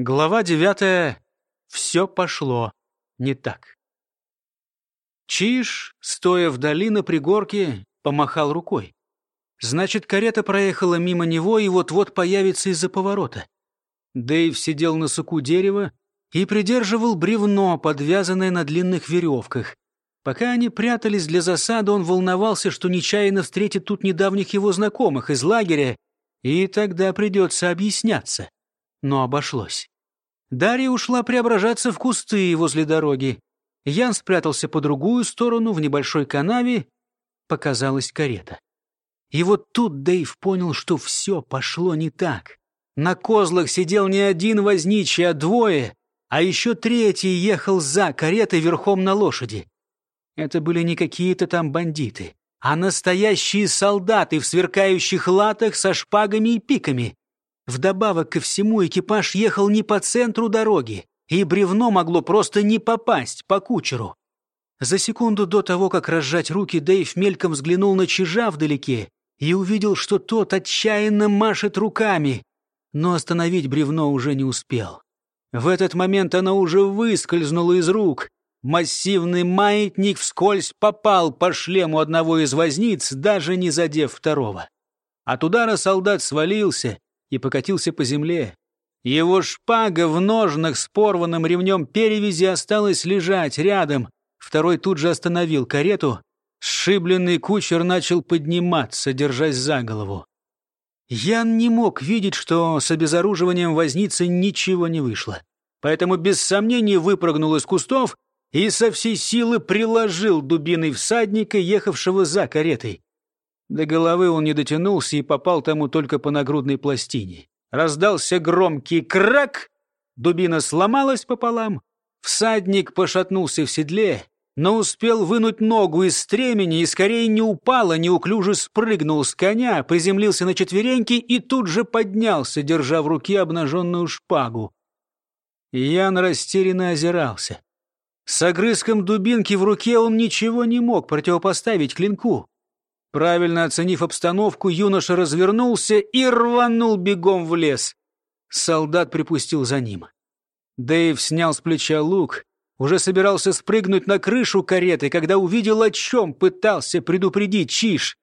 Глава девятая. Все пошло не так. Чиж, стоя вдали на пригорке, помахал рукой. Значит, карета проехала мимо него и вот-вот появится из-за поворота. Дэйв сидел на суку дерева и придерживал бревно, подвязанное на длинных веревках. Пока они прятались для засады, он волновался, что нечаянно встретит тут недавних его знакомых из лагеря, и тогда придется объясняться но обошлось. Дарья ушла преображаться в кусты возле дороги. Ян спрятался по другую сторону, в небольшой канаве. Показалась карета. И вот тут Дэйв понял, что все пошло не так. На козлах сидел не один возничий, а двое, а еще третий ехал за каретой верхом на лошади. Это были не какие-то там бандиты, а настоящие солдаты в сверкающих латах со шпагами и пиками. Вдобавок ко всему экипаж ехал не по центру дороги, и бревно могло просто не попасть по кучеру. За секунду до того, как разжать руки, Дэйв мельком взглянул на чижа вдалеке и увидел, что тот отчаянно машет руками, но остановить бревно уже не успел. В этот момент оно уже выскользнуло из рук. Массивный маятник вскользь попал по шлему одного из возниц, даже не задев второго. От удара солдат свалился, и покатился по земле. Его шпага в ножнах с порванным ремнем перевязи осталась лежать рядом. Второй тут же остановил карету. Сшибленный кучер начал подниматься, держась за голову. Ян не мог видеть, что с обезоруживанием возницы ничего не вышло. Поэтому без сомнений выпрыгнул из кустов и со всей силы приложил дубиной всадника, ехавшего за каретой. До головы он не дотянулся и попал тому только по нагрудной пластине. Раздался громкий крак, дубина сломалась пополам, всадник пошатнулся в седле, но успел вынуть ногу из стремени и скорее не упал, а неуклюже спрыгнул с коня, приземлился на четвереньки и тут же поднялся, держа в руке обнаженную шпагу. Ян растерянно озирался. С огрызком дубинки в руке он ничего не мог противопоставить клинку. Правильно оценив обстановку, юноша развернулся и рванул бегом в лес. Солдат припустил за ним. Дэйв снял с плеча лук, уже собирался спрыгнуть на крышу кареты, когда увидел, о чем пытался предупредить Чиш.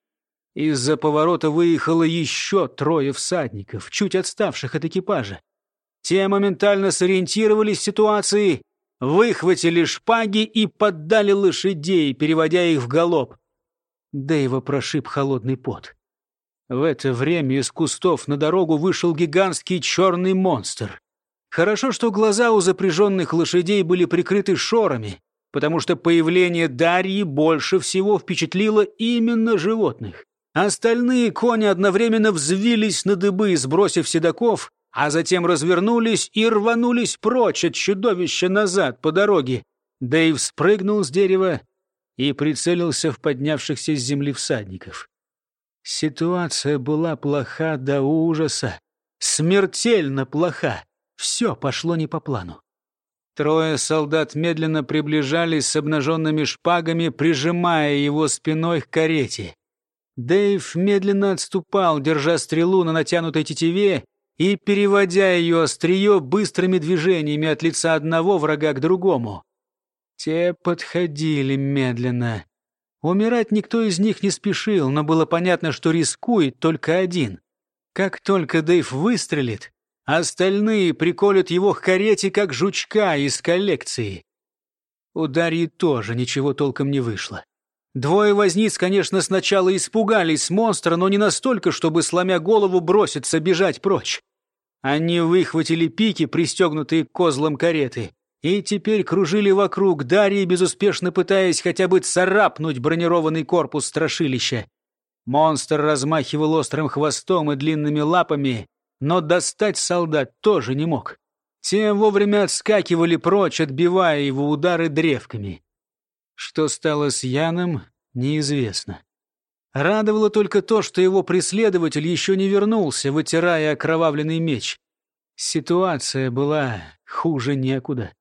Из-за поворота выехало еще трое всадников, чуть отставших от экипажа. Те моментально сориентировались в ситуации, выхватили шпаги и поддали лошадей, переводя их в галоп. Дэйва прошиб холодный пот. В это время из кустов на дорогу вышел гигантский черный монстр. Хорошо, что глаза у запряженных лошадей были прикрыты шорами, потому что появление Дарьи больше всего впечатлило именно животных. Остальные кони одновременно взвились на дыбы, сбросив седаков, а затем развернулись и рванулись прочь от чудовища назад по дороге. Дэйв спрыгнул с дерева и прицелился в поднявшихся с земли всадников. Ситуация была плоха до ужаса, смертельно плоха. Все пошло не по плану. Трое солдат медленно приближались с обнаженными шпагами, прижимая его спиной к карете. Дэйв медленно отступал, держа стрелу на натянутой тетиве и переводя ее острие быстрыми движениями от лица одного врага к другому. Те подходили медленно. Умирать никто из них не спешил, но было понятно, что рискует только один. Как только Дэйв выстрелит, остальные приколют его к карете, как жучка из коллекции. У Дарьи тоже ничего толком не вышло. Двое возниц, конечно, сначала испугались монстра, но не настолько, чтобы, сломя голову, броситься бежать прочь. Они выхватили пики, пристегнутые к козлам кареты, и теперь кружили вокруг Дарьи, безуспешно пытаясь хотя бы царапнуть бронированный корпус страшилища. Монстр размахивал острым хвостом и длинными лапами, но достать солдат тоже не мог. Те вовремя отскакивали прочь, отбивая его удары древками. Что стало с Яном, неизвестно. Радовало только то, что его преследователь еще не вернулся, вытирая окровавленный меч. Ситуация была хуже некуда.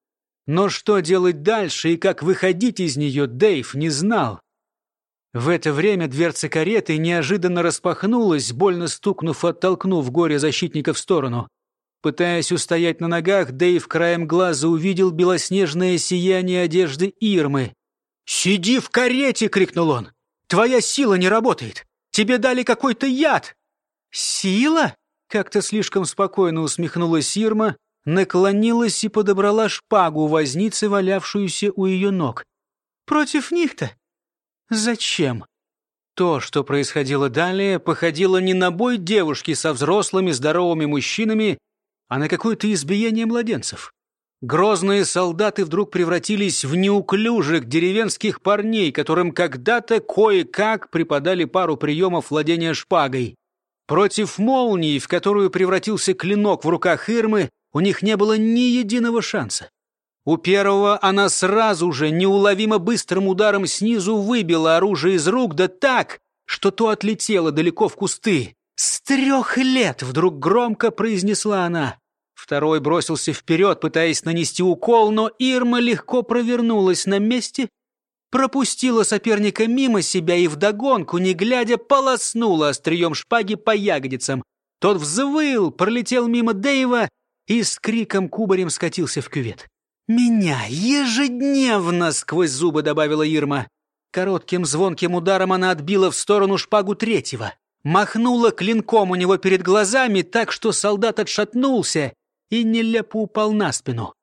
Но что делать дальше и как выходить из нее, Дэйв не знал. В это время дверца кареты неожиданно распахнулась, больно стукнув, оттолкнув горе защитника в сторону. Пытаясь устоять на ногах, Дэйв краем глаза увидел белоснежное сияние одежды Ирмы. «Сиди в карете!» — крикнул он. «Твоя сила не работает! Тебе дали какой-то яд!» «Сила?» — как-то слишком спокойно усмехнулась Ирма, наклонилась и подобрала шпагу возницы, валявшуюся у ее ног. «Против них-то? Зачем?» То, что происходило далее, походило не на бой девушки со взрослыми здоровыми мужчинами, а на какое-то избиение младенцев. Грозные солдаты вдруг превратились в неуклюжих деревенских парней, которым когда-то кое-как преподали пару приемов владения шпагой. Против молнии, в которую превратился клинок в руках Ирмы, у них не было ни единого шанса. У первого она сразу же неуловимо быстрым ударом снизу выбила оружие из рук, да так, что то отлетело далеко в кусты. «С трех лет!» — вдруг громко произнесла она. Второй бросился вперед, пытаясь нанести укол, но Ирма легко провернулась на месте, пропустила соперника мимо себя и вдогонку, не глядя, полоснула острием шпаги по ягодицам. Тот взвыл, пролетел мимо Дэйва и с криком кубарем скатился в кювет. «Меня ежедневно!» — сквозь зубы добавила Ирма. Коротким звонким ударом она отбила в сторону шпагу третьего. Махнула клинком у него перед глазами так, что солдат отшатнулся и нелепо упал на спину.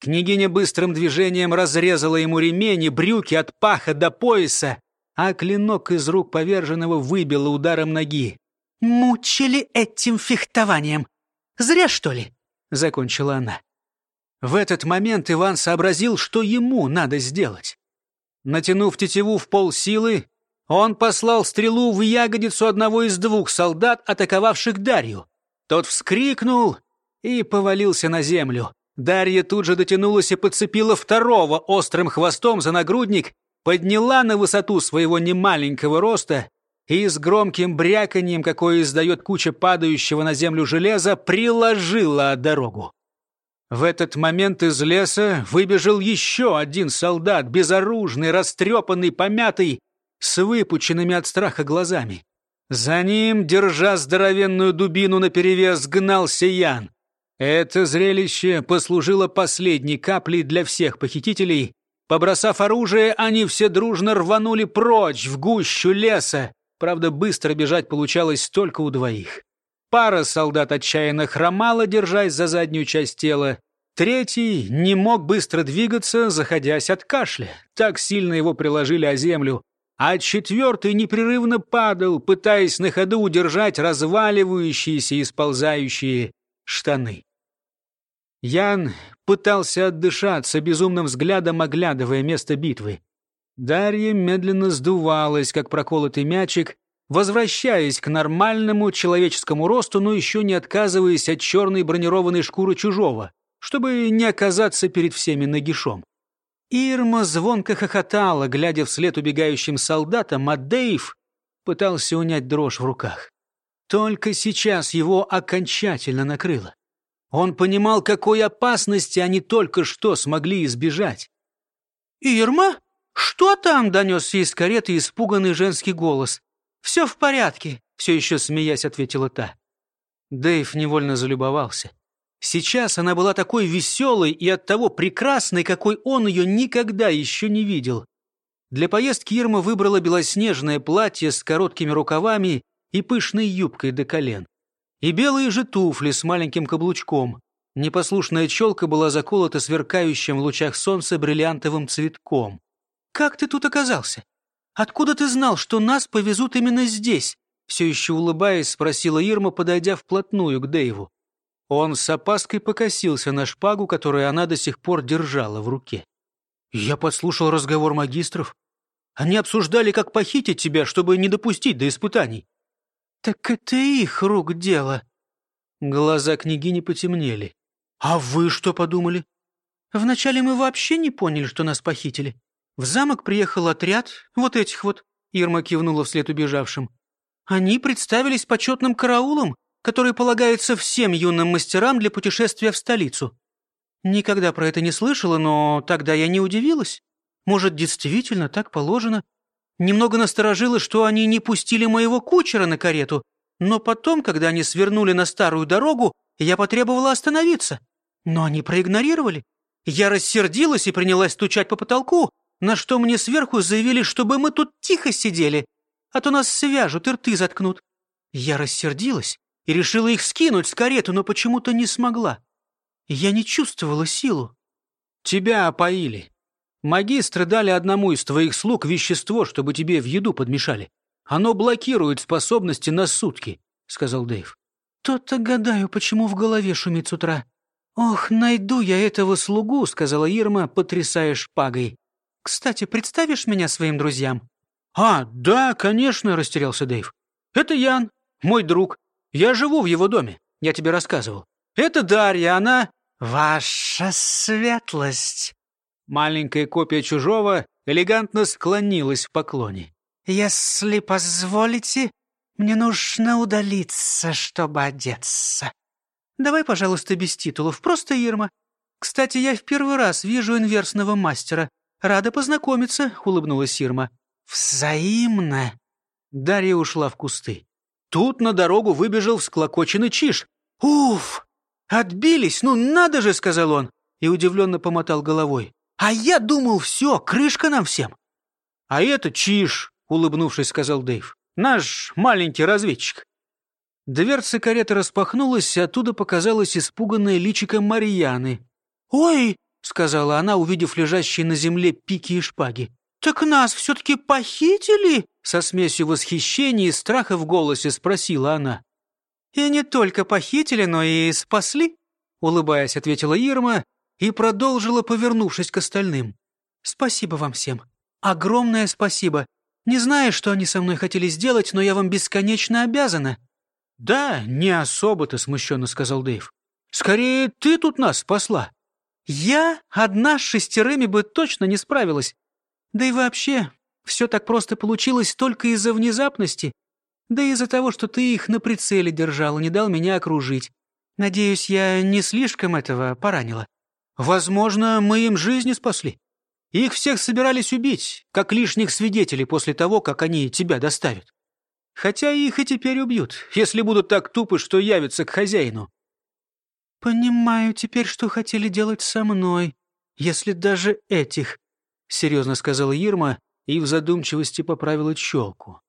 Княгиня быстрым движением разрезала ему ремень и брюки от паха до пояса, а клинок из рук поверженного выбила ударом ноги. «Мучили этим фехтованием! Зря, что ли?» — закончила она. В этот момент Иван сообразил, что ему надо сделать. Натянув тетиву в полсилы, он послал стрелу в ягодицу одного из двух солдат, атаковавших Дарью. Тот вскрикнул и повалился на землю. Дарья тут же дотянулась и подцепила второго острым хвостом за нагрудник, подняла на высоту своего немаленького роста и с громким бряканьем, какое издает куча падающего на землю железа, приложила дорогу. В этот момент из леса выбежал еще один солдат, безоружный, растрепанный, помятый, с выпученными от страха глазами. За ним, держа здоровенную дубину наперевес, гнался Ян. Это зрелище послужило последней каплей для всех похитителей. Побросав оружие, они все дружно рванули прочь в гущу леса. Правда, быстро бежать получалось только у двоих. Пара солдат отчаянно хромала, держась за заднюю часть тела. Третий не мог быстро двигаться, заходясь от кашля. Так сильно его приложили о землю. А четвертый непрерывно падал, пытаясь на ходу удержать разваливающиеся и сползающие штаны. Ян пытался отдышаться, безумным взглядом оглядывая место битвы. Дарья медленно сдувалась, как проколотый мячик, возвращаясь к нормальному человеческому росту, но еще не отказываясь от черной бронированной шкуры чужого, чтобы не оказаться перед всеми нагишом. Ирма звонко хохотала, глядя вслед убегающим солдатам, а Дейв пытался унять дрожь в руках. Только сейчас его окончательно накрыло. Он понимал, какой опасности они только что смогли избежать. «Ирма? Что там?» — донесся из кареты испуганный женский голос. «Все в порядке», — все еще смеясь ответила та. Дэйв невольно залюбовался. Сейчас она была такой веселой и оттого прекрасной, какой он ее никогда еще не видел. Для поездки Ирма выбрала белоснежное платье с короткими рукавами и пышной юбкой до колен. И белые же туфли с маленьким каблучком. Непослушная челка была заколота сверкающим в лучах солнца бриллиантовым цветком. «Как ты тут оказался? Откуда ты знал, что нас повезут именно здесь?» Все еще улыбаясь, спросила Ирма, подойдя вплотную к Дэйву. Он с опаской покосился на шпагу, которую она до сих пор держала в руке. «Я подслушал разговор магистров. Они обсуждали, как похитить тебя, чтобы не допустить до испытаний». «Так это их рук дело». Глаза княгини потемнели. «А вы что подумали?» «Вначале мы вообще не поняли, что нас похитили. В замок приехал отряд, вот этих вот», — Ирма кивнула вслед убежавшим. «Они представились почетным караулом, который полагается всем юным мастерам для путешествия в столицу. Никогда про это не слышала, но тогда я не удивилась. Может, действительно так положено? Немного насторожило, что они не пустили моего кучера на карету, но потом, когда они свернули на старую дорогу, Я потребовала остановиться, но они проигнорировали. Я рассердилась и принялась стучать по потолку, на что мне сверху заявили, чтобы мы тут тихо сидели, а то нас свяжут и рты заткнут. Я рассердилась и решила их скинуть с кареты, но почему-то не смогла. Я не чувствовала силу. Тебя опоили. Магистры дали одному из твоих слуг вещество, чтобы тебе в еду подмешали. Оно блокирует способности на сутки, — сказал Дэйв. То-то гадаю, почему в голове шумит с утра. Ох, найду я этого слугу, — сказала Ирма, потрясая шпагой. Кстати, представишь меня своим друзьям? А, да, конечно, — растерялся Дэйв. Это Ян, мой друг. Я живу в его доме, я тебе рассказывал. Это Дарья, она... Ваша светлость. Маленькая копия чужого элегантно склонилась в поклоне. «Если позволите, мне нужно удалиться, чтобы одеться». «Давай, пожалуйста, без титулов, просто Ирма. Кстати, я в первый раз вижу инверсного мастера. Рада познакомиться», — улыбнулась Ирма. «Взаимно». Дарья ушла в кусты. Тут на дорогу выбежал всклокоченный Чиш. «Уф! Отбились! Ну надо же!» — сказал он и удивленно помотал головой. А я думал, все, крышка нам всем. А это Чиж, улыбнувшись, сказал Дэйв. Наш маленький разведчик. Дверца кареты распахнулась, и оттуда показалась испуганная личико Марьяны. «Ой!» — сказала она, увидев лежащие на земле пики и шпаги. «Так нас все-таки похитили?» Со смесью восхищения и страха в голосе спросила она. «И не только похитили, но и спасли?» Улыбаясь, ответила Ирма и продолжила, повернувшись к остальным. «Спасибо вам всем. Огромное спасибо. Не знаю, что они со мной хотели сделать, но я вам бесконечно обязана». «Да, не особо-то», — смущенно сказал Дэйв. «Скорее, ты тут нас спасла». «Я одна с шестерыми бы точно не справилась. Да и вообще, все так просто получилось только из-за внезапности, да и из-за того, что ты их на прицеле держал и не дал меня окружить. Надеюсь, я не слишком этого поранила». Возможно, мы им жизни спасли. Их всех собирались убить, как лишних свидетелей после того, как они тебя доставят. Хотя их и теперь убьют, если будут так тупы, что явятся к хозяину. «Понимаю теперь, что хотели делать со мной, если даже этих», — серьезно сказала Ирма и в задумчивости поправила челку.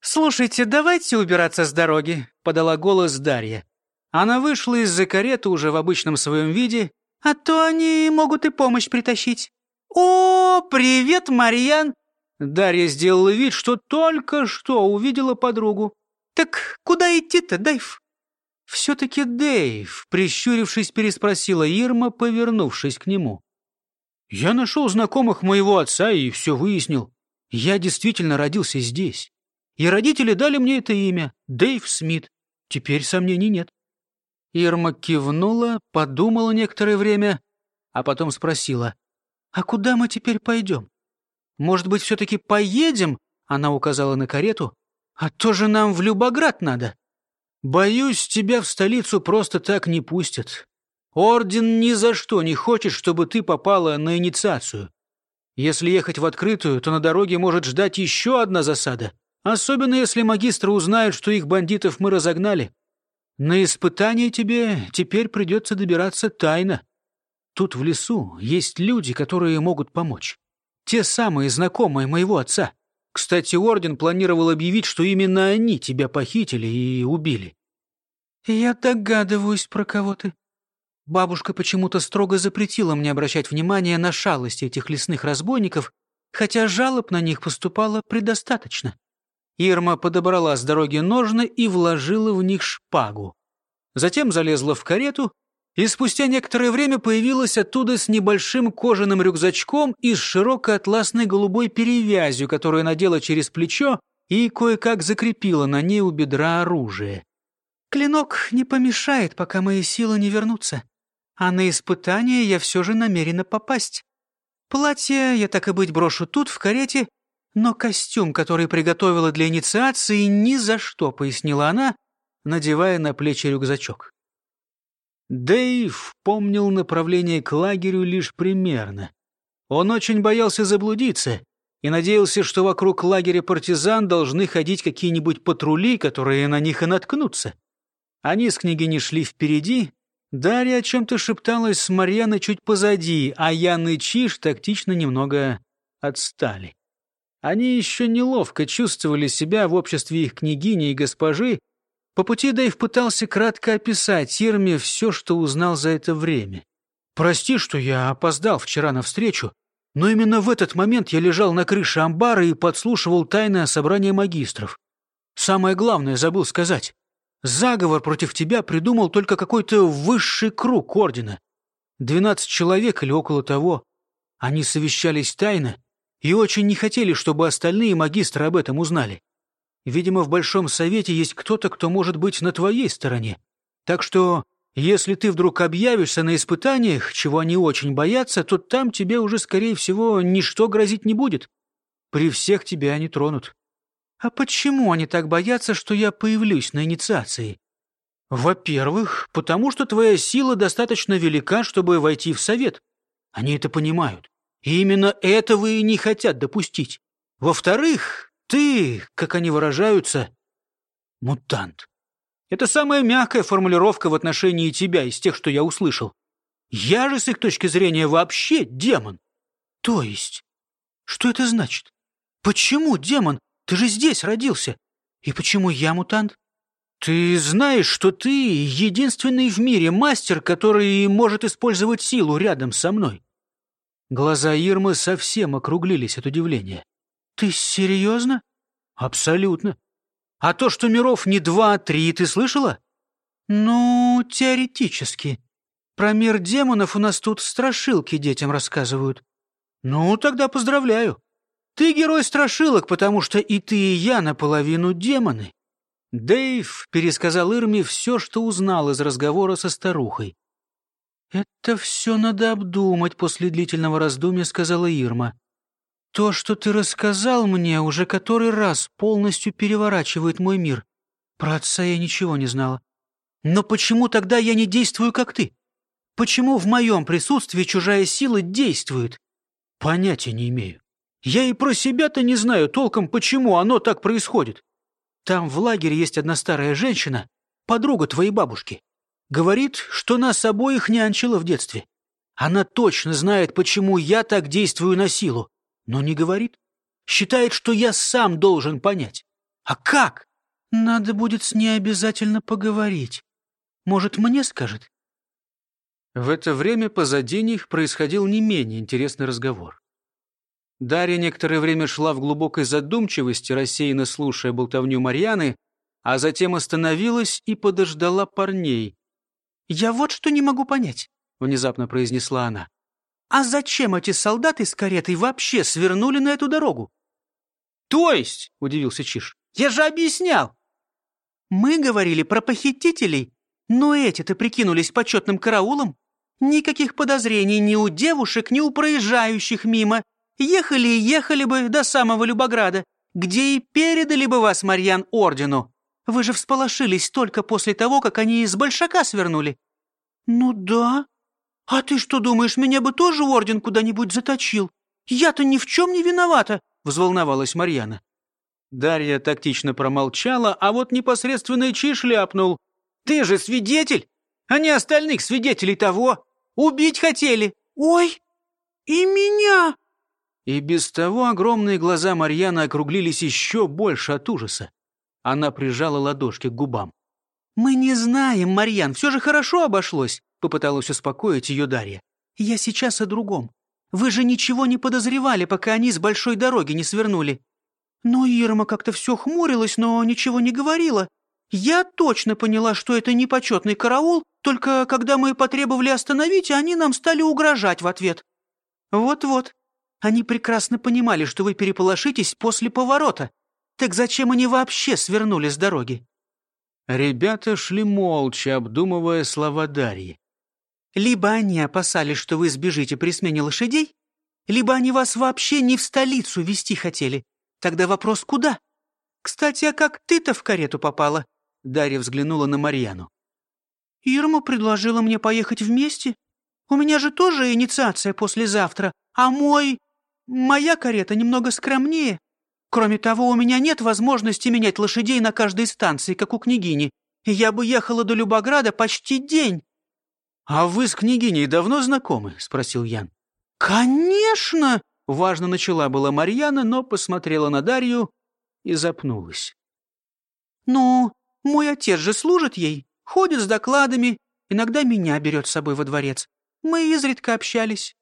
«Слушайте, давайте убираться с дороги», — подала голос Дарья. Она вышла из-за кареты уже в обычном своем виде а то они могут и помощь притащить. О, привет, Марьян!» Дарья сделала вид, что только что увидела подругу. «Так куда идти-то, Дэйв?» «Все-таки Дэйв», — прищурившись, переспросила Ирма, повернувшись к нему. «Я нашел знакомых моего отца и все выяснил. Я действительно родился здесь. И родители дали мне это имя — Дэйв Смит. Теперь сомнений нет». Ирма кивнула, подумала некоторое время, а потом спросила, «А куда мы теперь пойдем? Может быть, все-таки поедем?» Она указала на карету. «А то же нам в Любоград надо». «Боюсь, тебя в столицу просто так не пустят. Орден ни за что не хочет, чтобы ты попала на инициацию. Если ехать в открытую, то на дороге может ждать еще одна засада, особенно если магистры узнают, что их бандитов мы разогнали. На испытание тебе теперь придется добираться тайно. Тут в лесу есть люди, которые могут помочь. Те самые знакомые моего отца. Кстати, Орден планировал объявить, что именно они тебя похитили и убили. Я догадываюсь, про кого ты. Бабушка почему-то строго запретила мне обращать внимание на шалости этих лесных разбойников, хотя жалоб на них поступало предостаточно. Ирма подобрала с дороги ножны и вложила в них шпагу. Затем залезла в карету и спустя некоторое время появилась оттуда с небольшим кожаным рюкзачком и с широкой атласной голубой перевязью, которую надела через плечо и кое-как закрепила на ней у бедра оружие. «Клинок не помешает, пока мои силы не вернутся, а на испытание я все же намерена попасть. Платье я так и быть брошу тут, в карете, но костюм, который приготовила для инициации, ни за что, пояснила она, надевая на плечи рюкзачок. Дэйв помнил направление к лагерю лишь примерно. Он очень боялся заблудиться и надеялся, что вокруг лагеря партизан должны ходить какие-нибудь патрули, которые на них и наткнутся. Они с княгиней шли впереди, Дарья о чем-то шепталась с Марьяной чуть позади, а Ян и Чиш тактично немного отстали. Они еще неловко чувствовали себя в обществе их княгини и госпожи. По пути Дэйв пытался кратко описать Ирме все, что узнал за это время. «Прости, что я опоздал вчера на встречу, но именно в этот момент я лежал на крыше амбара и подслушивал тайное собрание магистров. Самое главное забыл сказать. Заговор против тебя придумал только какой-то высший круг ордена. Двенадцать человек или около того. Они совещались тайно и очень не хотели, чтобы остальные магистры об этом узнали. Видимо, в Большом Совете есть кто-то, кто может быть на твоей стороне. Так что, если ты вдруг объявишься на испытаниях, чего они очень боятся, то там тебе уже, скорее всего, ничто грозить не будет. При всех тебя не тронут. А почему они так боятся, что я появлюсь на инициации? Во-первых, потому что твоя сила достаточно велика, чтобы войти в совет. Они это понимают. И именно этого и не хотят допустить. Во-вторых, ты, как они выражаются, мутант. Это самая мягкая формулировка в отношении тебя из тех, что я услышал. Я же, с их точки зрения, вообще демон. То есть, что это значит? Почему демон ты же здесь родился. И почему я мутант? Ты знаешь, что ты единственный в мире мастер, который может использовать силу рядом со мной. Глаза Ирмы совсем округлились от удивления. Ты серьезно? Абсолютно. А то, что миров не два, а три, ты слышала? Ну, теоретически. Про мир демонов у нас тут страшилки детям рассказывают. Ну, тогда поздравляю. Ты герой страшилок, потому что и ты, и я наполовину демоны. Дэйв пересказал Ирме все, что узнал из разговора со старухой. «Это все надо обдумать после длительного раздумья», — сказала Ирма. «То, что ты рассказал мне, уже который раз полностью переворачивает мой мир. Про отца я ничего не знала. Но почему тогда я не действую, как ты? Почему в моем присутствии чужая сила действует? Понятия не имею. Я и про себя-то не знаю толком, почему оно так происходит. Там в лагере есть одна старая женщина, подруга твоей бабушки. Говорит, что нас обоих нянчила в детстве. Она точно знает, почему я так действую на силу, но не говорит. Считает, что я сам должен понять. А как? Надо будет с ней обязательно поговорить. Может, мне скажет? В это время позади них происходил не менее интересный разговор. Дарья некоторое время шла в глубокой задумчивости, рассеянно слушая болтовню Марьяны, а затем остановилась и подождала парней. «Я вот что не могу понять», — внезапно произнесла она. «А зачем эти солдаты с каретой вообще свернули на эту дорогу?» «То есть?» — удивился Чиш. «Я же объяснял!» «Мы говорили про похитителей, но эти-то прикинулись почетным караулом. Никаких подозрений ни у девушек, ни у проезжающих мимо, Ехали и ехали бы до самого Любограда, где и передали бы вас, Марьян, ордену. Вы же всполошились только после того, как они из Большака свернули». «Ну да. А ты что думаешь, меня бы тоже орден куда-нибудь заточил? Я-то ни в чем не виновата», — взволновалась Марьяна. Дарья тактично промолчала, а вот непосредственный Чиш ляпнул. «Ты же свидетель, а не остальных свидетелей того. Убить хотели». «Ой, и меня!» И без того огромные глаза Марьяны округлились еще больше от ужаса. Она прижала ладошки к губам. «Мы не знаем, Марьян, все же хорошо обошлось», — попыталась успокоить ее Дарья. «Я сейчас о другом. Вы же ничего не подозревали, пока они с большой дороги не свернули». Но Ирма как-то все хмурилась, но ничего не говорила. Я точно поняла, что это не почетный караул, только когда мы потребовали остановить, они нам стали угрожать в ответ. Вот-вот, они прекрасно понимали, что вы переполошитесь после поворота. Так зачем они вообще свернули с дороги?» Ребята шли молча, обдумывая слова Дарьи. «Либо они опасались, что вы сбежите при смене лошадей, либо они вас вообще не в столицу вести хотели. Тогда вопрос куда? Кстати, а как ты-то в карету попала?» Дарья взглянула на Марьяну. «Ирма предложила мне поехать вместе. У меня же тоже инициация послезавтра, а мой...» Моя карета немного скромнее. Кроме того, у меня нет возможности менять лошадей на каждой станции, как у княгини. Я бы ехала до Любограда почти день». «А вы с княгиней давно знакомы?» — спросил Ян. «Конечно!» — важно начала была Марьяна, но посмотрела на Дарью и запнулась. «Ну, мой отец же служит ей, ходит с докладами, иногда меня берет с собой во дворец. Мы изредка общались.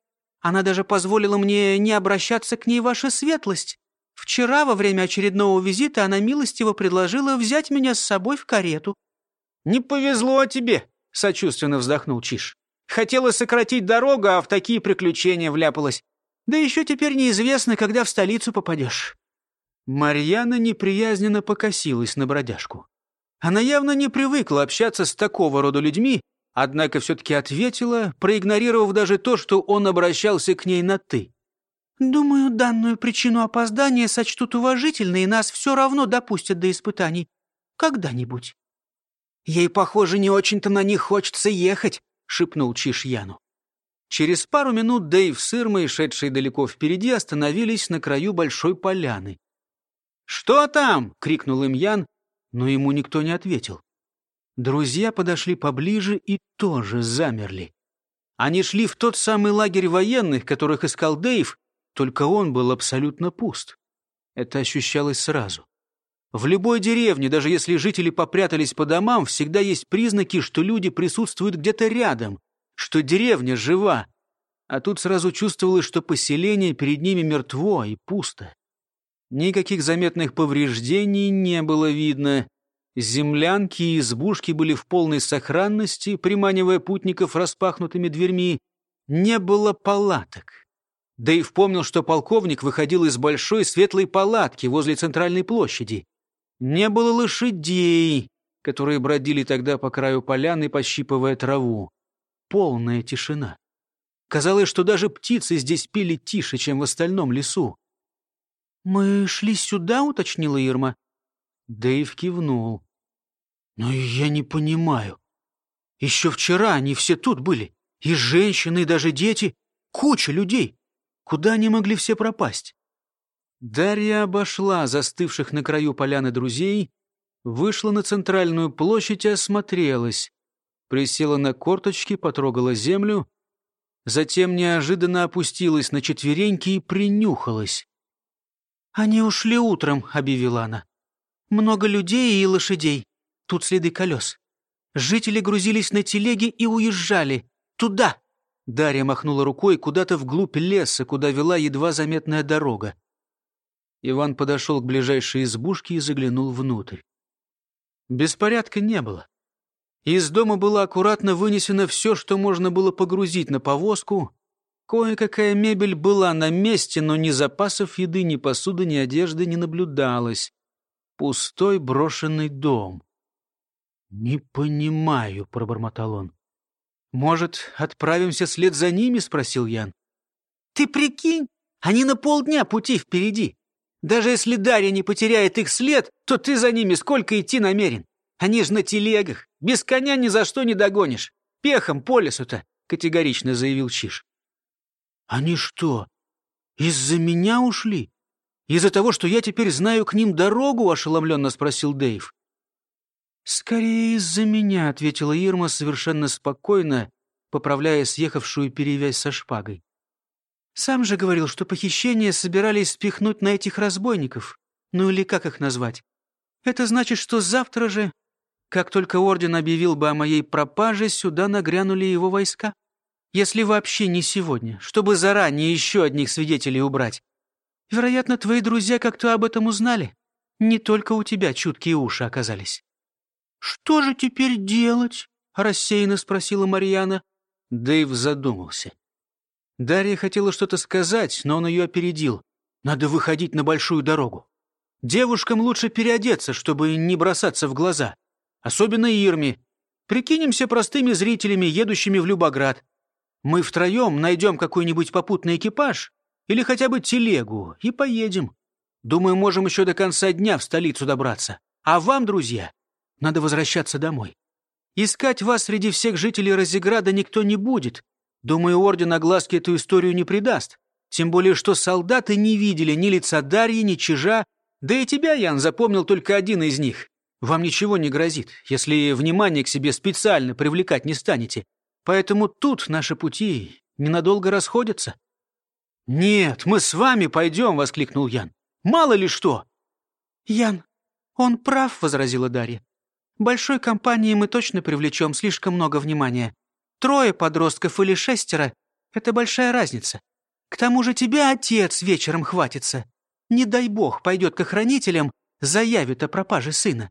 Она даже позволила мне не обращаться к ней, ваша светлость. Вчера, во время очередного визита, она милостиво предложила взять меня с собой в карету». «Не повезло тебе», — сочувственно вздохнул Чиш. «Хотела сократить дорогу, а в такие приключения вляпалась. Да еще теперь неизвестно, когда в столицу попадешь». Марьяна неприязненно покосилась на бродяжку. Она явно не привыкла общаться с такого рода людьми, однако все-таки ответила, проигнорировав даже то, что он обращался к ней на «ты». «Думаю, данную причину опоздания сочтут уважительной, и нас все равно допустят до испытаний. Когда-нибудь». «Ей, похоже, не очень-то на них хочется ехать», — шепнул Чиш Яну. Через пару минут Дэйв с Ирмой, шедшие далеко впереди, остановились на краю большой поляны. «Что там?» — крикнул им Ян, но ему никто не ответил. Друзья подошли поближе и тоже замерли. Они шли в тот самый лагерь военных, которых искал Дэйв, только он был абсолютно пуст. Это ощущалось сразу. В любой деревне, даже если жители попрятались по домам, всегда есть признаки, что люди присутствуют где-то рядом, что деревня жива. А тут сразу чувствовалось, что поселение перед ними мертво и пусто. Никаких заметных повреждений не было видно. Землянки и избушки были в полной сохранности, приманивая путников распахнутыми дверьми. Не было палаток. Да и вспомнил, что полковник выходил из большой светлой палатки возле центральной площади. Не было лошадей, которые бродили тогда по краю поляны, пощипывая траву. Полная тишина. Казалось, что даже птицы здесь пели тише, чем в остальном лесу. «Мы шли сюда?» — уточнила Ирма. Дэйв кивнул. «Но я не понимаю. Еще вчера они все тут были. И женщины, и даже дети. Куча людей. Куда они могли все пропасть?» Дарья обошла застывших на краю поляны друзей, вышла на центральную площадь и осмотрелась. Присела на корточки, потрогала землю, затем неожиданно опустилась на четвереньки и принюхалась. «Они ушли утром», — объявила она. «Много людей и лошадей. Тут следы колес. Жители грузились на телеги и уезжали. Туда!» Дарья махнула рукой куда-то вглубь леса, куда вела едва заметная дорога. Иван подошел к ближайшей избушке и заглянул внутрь. Беспорядка не было. Из дома было аккуратно вынесено все, что можно было погрузить на повозку, Кое-какая мебель была на месте, но ни запасов еды, ни посуды, ни одежды не наблюдалось. Пустой брошенный дом. «Не понимаю», — пробормотал он. «Может, отправимся след за ними?» — спросил Ян. «Ты прикинь, они на полдня пути впереди. Даже если Дарья не потеряет их след, то ты за ними сколько идти намерен? Они же на телегах. Без коня ни за что не догонишь. Пехом по лесу-то», — категорично заявил Чиш. «Они что, из-за меня ушли? Из-за того, что я теперь знаю к ним дорогу?» — ошеломленно спросил Дэйв. «Скорее из-за меня», — ответила Ирма совершенно спокойно, поправляя съехавшую перевязь со шпагой. «Сам же говорил, что похищение собирались спихнуть на этих разбойников. Ну или как их назвать? Это значит, что завтра же, как только орден объявил бы о моей пропаже, сюда нагрянули его войска если вообще не сегодня, чтобы заранее еще одних свидетелей убрать. Вероятно, твои друзья как-то об этом узнали. Не только у тебя чуткие уши оказались. «Что же теперь делать?» — рассеянно спросила Марьяна. Дэйв задумался. Дарья хотела что-то сказать, но он ее опередил. «Надо выходить на большую дорогу. Девушкам лучше переодеться, чтобы не бросаться в глаза. Особенно Ирме. Прикинемся простыми зрителями, едущими в Любоград. Мы втроем найдем какой-нибудь попутный экипаж или хотя бы телегу и поедем. Думаю, можем еще до конца дня в столицу добраться. А вам, друзья, надо возвращаться домой. Искать вас среди всех жителей Розеграда никто не будет. Думаю, орден огласки эту историю не придаст. Тем более, что солдаты не видели ни лица Дарьи, ни чижа. Да и тебя, Ян, запомнил только один из них. Вам ничего не грозит, если внимание к себе специально привлекать не станете. Поэтому тут наши пути ненадолго расходятся». «Нет, мы с вами пойдем!» — воскликнул Ян. «Мало ли что!» «Ян, он прав», — возразила Дарья. «Большой компании мы точно привлечем слишком много внимания. Трое подростков или шестеро — это большая разница. К тому же тебя отец вечером хватится. Не дай бог пойдет к охранителям, заявит о пропаже сына.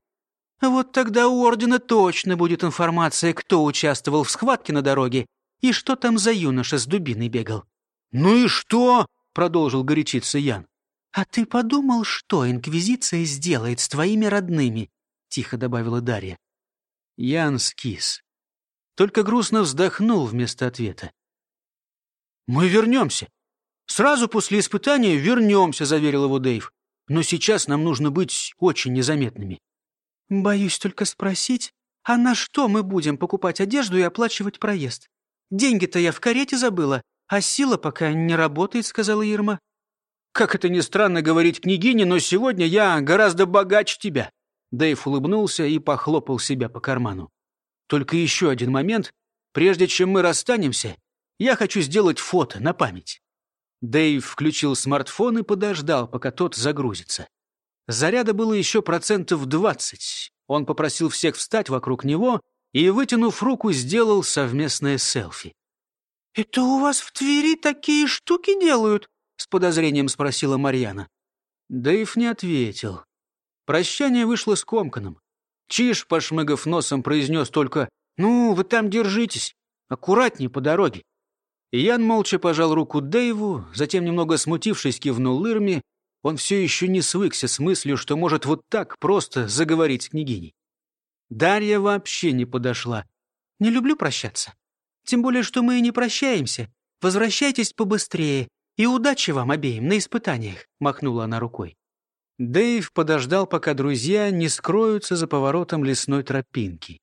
Вот тогда у ордена точно будет информация, кто участвовал в схватке на дороге и что там за юноша с дубиной бегал. «Ну и что?» — продолжил горячиться Ян. «А ты подумал, что Инквизиция сделает с твоими родными?» — тихо добавила Дарья. Ян скис. Только грустно вздохнул вместо ответа. «Мы вернемся. Сразу после испытания вернемся», — заверил его Дэйв. «Но сейчас нам нужно быть очень незаметными». «Боюсь только спросить, а на что мы будем покупать одежду и оплачивать проезд? Деньги-то я в карете забыла, а сила пока не работает», — сказала Ирма. «Как это ни странно говорить княгине, но сегодня я гораздо богаче тебя». Дэйв улыбнулся и похлопал себя по карману. «Только еще один момент. Прежде чем мы расстанемся, я хочу сделать фото на память». Дэйв включил смартфон и подождал, пока тот загрузится. Заряда было еще процентов двадцать. Он попросил всех встать вокруг него и, вытянув руку, сделал совместное селфи. «Это у вас в Твери такие штуки делают?» — с подозрением спросила Марьяна. Дэйв не ответил. Прощание вышло скомканным. Чиж, пошмыгав носом, произнес только «Ну, вы там держитесь, аккуратнее по дороге». Ян молча пожал руку Дэйву, затем, немного смутившись, кивнул Ирме. Он все еще не свыкся с мыслью, что может вот так просто заговорить с княгиней. Дарья вообще не подошла. «Не люблю прощаться. Тем более, что мы и не прощаемся. Возвращайтесь побыстрее, и удачи вам обеим на испытаниях», — махнула она рукой. Дэйв подождал, пока друзья не скроются за поворотом лесной тропинки.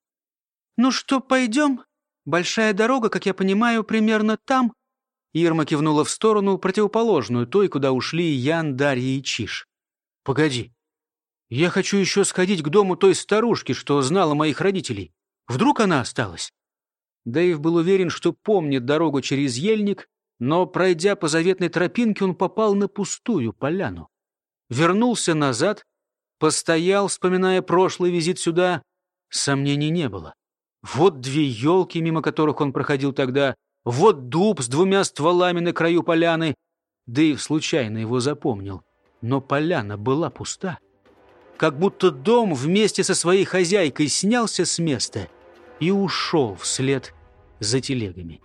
«Ну что, пойдем? Большая дорога, как я понимаю, примерно там?» Ирма кивнула в сторону, противоположную той, куда ушли Ян, Дарья и Чиш. «Погоди. Я хочу еще сходить к дому той старушки, что знала моих родителей. Вдруг она осталась?» Дэйв был уверен, что помнит дорогу через ельник, но, пройдя по заветной тропинке, он попал на пустую поляну. Вернулся назад, постоял, вспоминая прошлый визит сюда. Сомнений не было. Вот две елки, мимо которых он проходил тогда, вот дуб с двумя стволами на краю поляны. Дэйв случайно его запомнил, но поляна была пуста. Как будто дом вместе со своей хозяйкой снялся с места — и ушел вслед за телегами.